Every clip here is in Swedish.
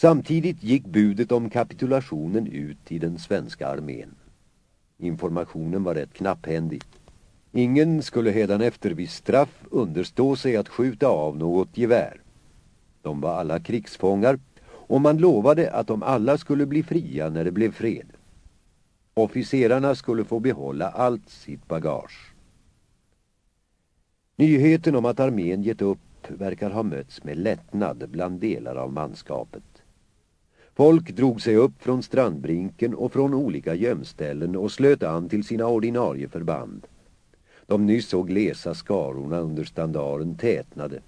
Samtidigt gick budet om kapitulationen ut i den svenska armén. Informationen var rätt knapphändig. Ingen skulle efter vid straff understå sig att skjuta av något gevär. De var alla krigsfångar och man lovade att de alla skulle bli fria när det blev fred. Officerarna skulle få behålla allt sitt bagage. Nyheten om att armén gett upp verkar ha mötts med lättnad bland delar av manskapet. Folk drog sig upp från strandbrinken och från olika gömställen och slöt an till sina ordinarie förband. De nyss så glesa skarorna under standaren tätnade.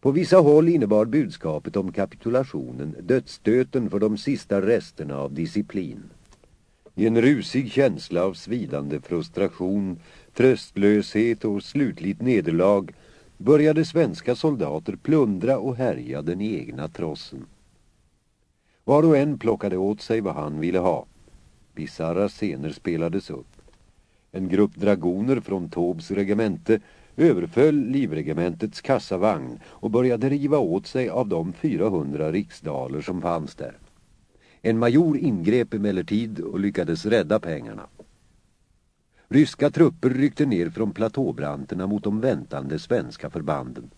På vissa håll innebar budskapet om kapitulationen dödsstöten för de sista resterna av disciplin. I en rusig känsla av svidande frustration, tröstlöshet och slutligt nederlag började svenska soldater plundra och härja den egna trossen. Var och en plockade åt sig vad han ville ha. Bizarra scener spelades upp. En grupp dragoner från Tobs regemente överföll livregementets kassavagn och började riva åt sig av de 400 riksdaler som fanns där. En major ingrep emellertid och lyckades rädda pengarna. Ryska trupper ryckte ner från platåbranterna mot de väntande svenska förbanden.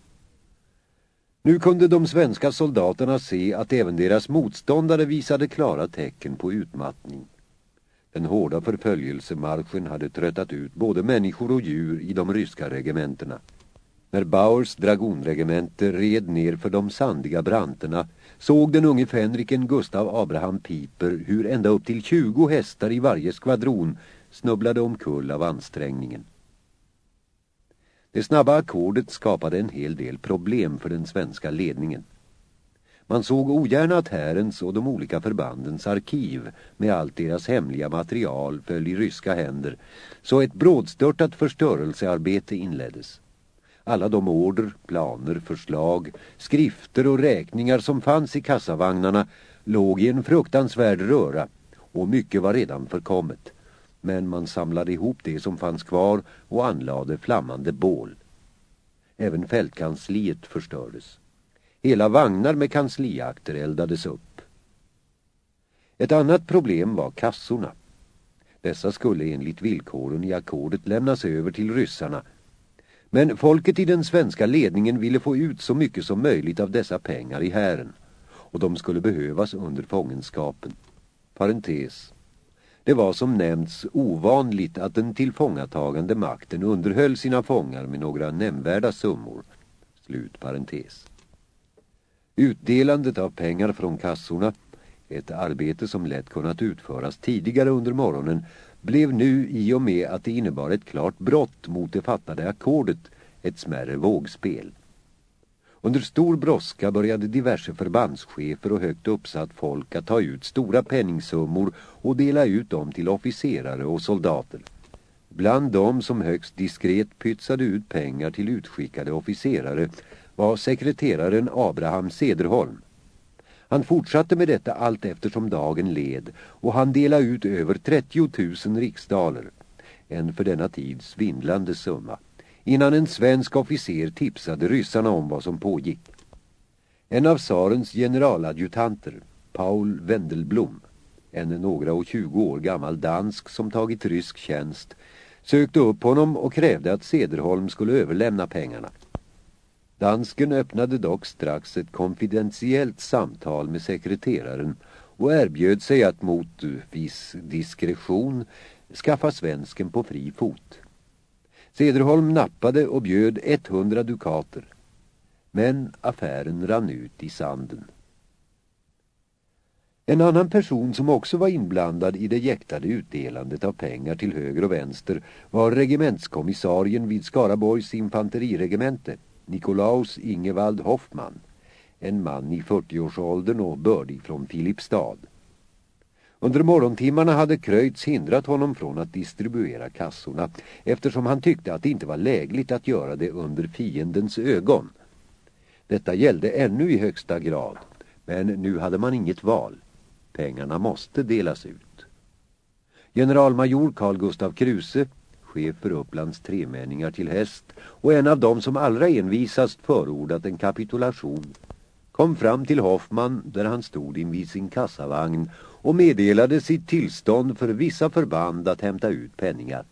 Nu kunde de svenska soldaterna se att även deras motståndare visade klara tecken på utmattning. Den hårda förföljelsemarschen hade tröttat ut både människor och djur i de ryska regementena. När Bauers dragonregemente red ner för de sandiga branterna såg den unge fänriken Gustav Abraham Piper hur ända upp till 20 hästar i varje skvadron snubblade omkull av ansträngningen. Det snabba ackordet skapade en hel del problem för den svenska ledningen. Man såg ogärna att härens och de olika förbandens arkiv med allt deras hemliga material föll i ryska händer, så ett brådstörtat förstörelsearbete inleddes. Alla de order, planer, förslag, skrifter och räkningar som fanns i kassavagnarna låg i en fruktansvärd röra och mycket var redan förkommet. Men man samlade ihop det som fanns kvar och anlade flammande bål. Även fältkansliet förstördes. Hela vagnar med kansliakter eldades upp. Ett annat problem var kassorna. Dessa skulle enligt villkoren i ackordet lämnas över till ryssarna. Men folket i den svenska ledningen ville få ut så mycket som möjligt av dessa pengar i hären. Och de skulle behövas under fångenskapen. Parentes. Det var som nämnts ovanligt att den tillfångatagande makten underhöll sina fångar med några nämnvärda summor. Slut parentes. Utdelandet av pengar från kassorna, ett arbete som lätt kunnat utföras tidigare under morgonen, blev nu i och med att det innebar ett klart brott mot det fattade ackordet ett smärre vågspel. Under stor brådska började diverse förbandschefer och högt uppsatt folk att ta ut stora penningsummor och dela ut dem till officerare och soldater. Bland dem som högst diskret pytsade ut pengar till utskickade officerare var sekreteraren Abraham Sederholm. Han fortsatte med detta allt eftersom dagen led och han delade ut över 30 000 riksdaler, en för denna tid svindlande summa, innan en svensk officer tipsade ryssarna om vad som pågick. En av tsarens generaladjutanter, Paul Wendelblom, en några och 20 år gammal dansk som tagit rysk tjänst, sökte upp honom och krävde att Sederholm skulle överlämna pengarna. Dansken öppnade dock strax ett konfidentiellt samtal med sekreteraren och erbjöd sig att mot viss diskretion skaffa svensken på fri fot. Sederholm nappade och bjöd 100 dukater. Men affären rann ut i sanden. En annan person som också var inblandad i det jäktade utdelandet av pengar till höger och vänster var regimentskommissarien vid Skaraborgs infanteriregemente. Nikolaus Ingevald Hoffman, en man i 40-årsåldern och bördig från Filipstad. Under morgontimmarna hade Kröjts hindrat honom från att distribuera kassorna eftersom han tyckte att det inte var lägligt att göra det under fiendens ögon. Detta gällde ännu i högsta grad, men nu hade man inget val. Pengarna måste delas ut. Generalmajor Carl Gustav Kruse chef för Upplands tremänningar till häst och en av dem som allra envisast förordat en kapitulation kom fram till Hoffman där han stod invid sin kassavagn och meddelade sitt tillstånd för vissa förband att hämta ut penningar.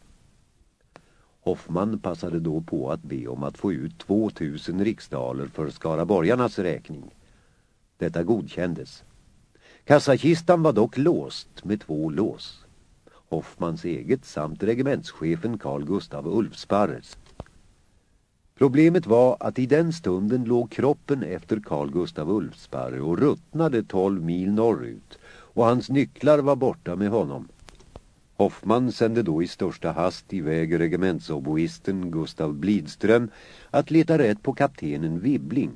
Hoffman passade då på att be om att få ut 2000 riksdaler för Skaraborgarnas räkning. Detta godkändes. Kassakistan var dock låst med två lås. Hoffmans eget samt regementschefen Carl Gustav Ulfsparres. Problemet var att i den stunden låg kroppen efter Carl Gustav Ulfsparre och ruttnade 12 mil norrut och hans nycklar var borta med honom. Hoffman sände då i största hast iväg regementsoboisten Gustav Blidström att leta rätt på kaptenen Wibbling.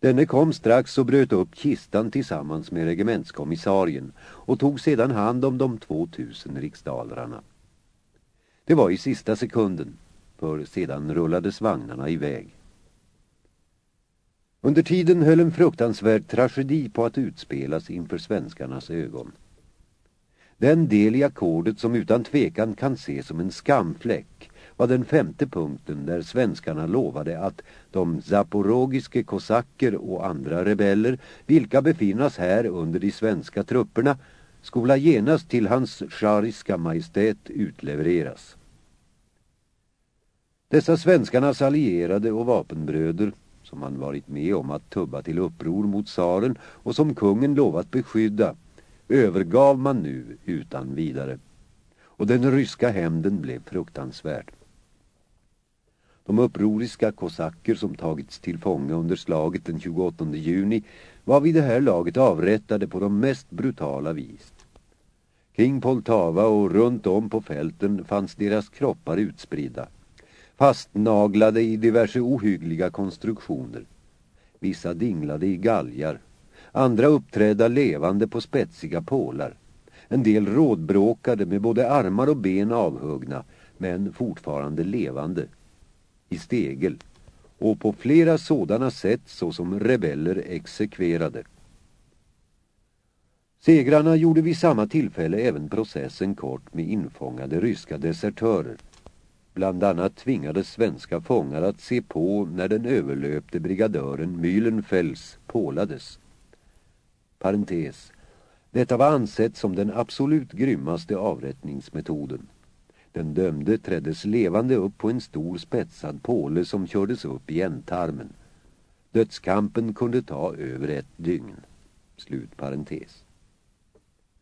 Denne kom strax och bröt upp kistan tillsammans med regementskommissarien och tog sedan hand om de 2000 riksdalarna. Det var i sista sekunden, för sedan rullades vagnarna iväg. Under tiden höll en fruktansvärd tragedi på att utspelas inför svenskarnas ögon. Den del i ackordet som utan tvekan kan ses som en skamfläck var den femte punkten där svenskarna lovade att de zaporogiske kosacker och andra rebeller, vilka befinnas här under de svenska trupperna, skola genast till hans schariska majestät utlevereras. Dessa svenskarnas allierade och vapenbröder, som han varit med om att tubba till uppror mot tsaren och som kungen lovat beskydda, övergav man nu utan vidare. Och den ryska hämnden blev fruktansvärd. De upproriska kosacker som tagits till fånga under slaget den 28 juni var vid det här laget avrättade på de mest brutala vis. Kring Poltava och runt om på fälten fanns deras kroppar utspridda, fastnaglade i diverse ohyggliga konstruktioner. Vissa dinglade i galgar, andra uppträdda levande på spetsiga pålar. En del rådbråkade med både armar och ben avhuggna, men fortfarande levande i stegel och på flera sådana sätt såsom rebeller exekverade. Segrarna gjorde vid samma tillfälle även processen kort med infångade ryska desertörer. Bland annat tvingades svenska fångar att se på när den överlöpte brigadören Mühlenfels pålades. Parentes. Detta var ansett som den absolut grymmaste avrättningsmetoden. Den dömde träddes levande upp på en stor spetsad påle som kördes upp i ändtarmen. Dödskampen kunde ta över ett dygn. Slut parentes.